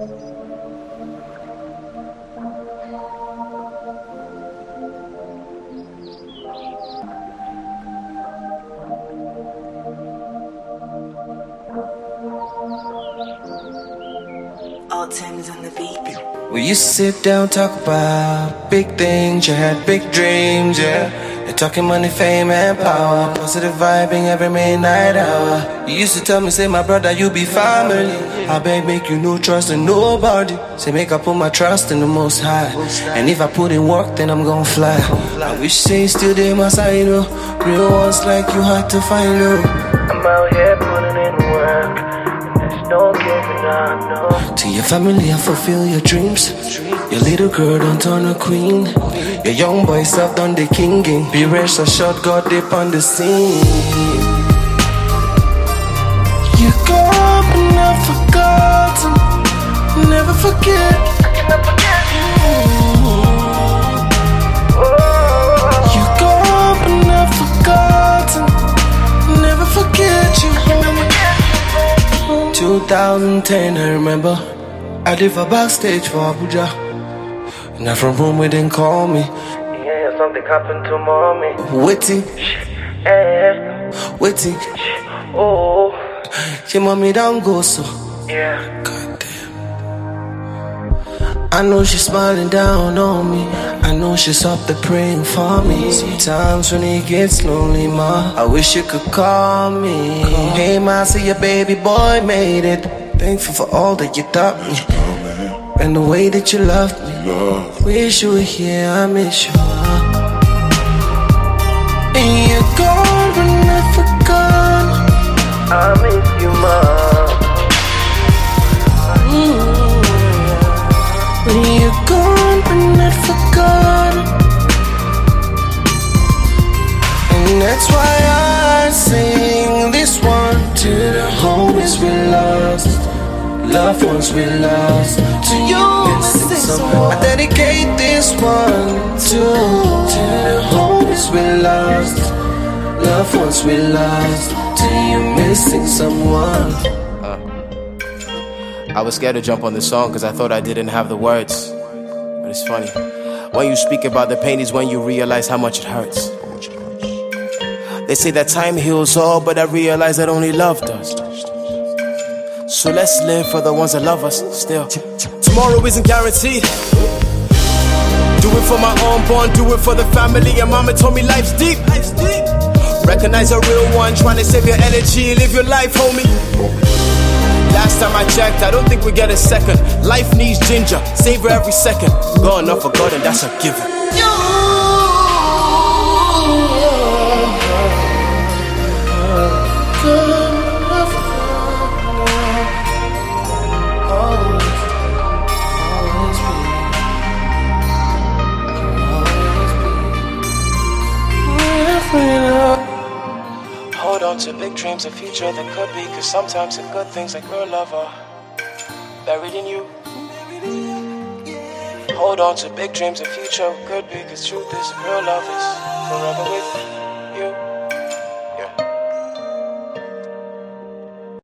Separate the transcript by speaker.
Speaker 1: We used to sit down, talk about big things. You had big dreams, yeah. You're talking money, fame, and power. Positive vibing every midnight hour. You used to tell me, say, my brother, you be family. I beg, make you no trust in nobody. Say, make I put my trust in the most high. And if I put in work, then I'm gonna fly. I wish say still there, my side, oh. Real ones like you hard to find, oh. I'm out here putting in work. And there's no giving up, no. To your family, I fulfill your dreams. Your little girl don't turn a queen. Your young boy self done the kinging. Be rest assured, God dip on the scene. You gone but not forgotten. Never forget. You gone but not forgotten. Never forget you. 2010, I remember. I live a backstage for Abuja. Now from home, we didn't call me. Yeah, something happened to mommy. Waiting. Eh. Waiting. Oh. She mommy don't go so. Yeah. Goddamn. I know she's smiling down on me. I know she's up there praying for me. Sometimes when it gets lonely, ma, I wish you could call me. Hey, ma, see your baby boy made it. Thankful for all that you taught me. And the way that you loved me. Wish you were here, I miss you. And you're gone, but not forgone. I miss you, mom. Mm-hmm. When you're gone, but not forgotten. And that's why I sing this one to the homies we lost, loved ones we lost. To you, missing someone. I dedicate this one to, to the homies we lost, loved ones we lost. To you, missing someone.
Speaker 2: Uh, I was scared to jump on the song because I thought I didn't have the words. But it's funny. When you speak about the pain is when you realize how much it hurts. They say that time heals all, but I realize that only love does. So let's live for the ones that love us still. Tomorrow isn't guaranteed. Do it for my unborn, do it for the family. And mama told me life's deep. Recognize a real one, trying to save your energy, live your life, homie. Last time I checked, I don't think we get a second. Life needs ginger, savor every second. Gone, not forgotten, that's a given.
Speaker 1: To big dreams, a future that could be. Cause sometimes the good things like love are buried in you. Hold on to big dreams, a future could be. Cause truth is real love is forever with you.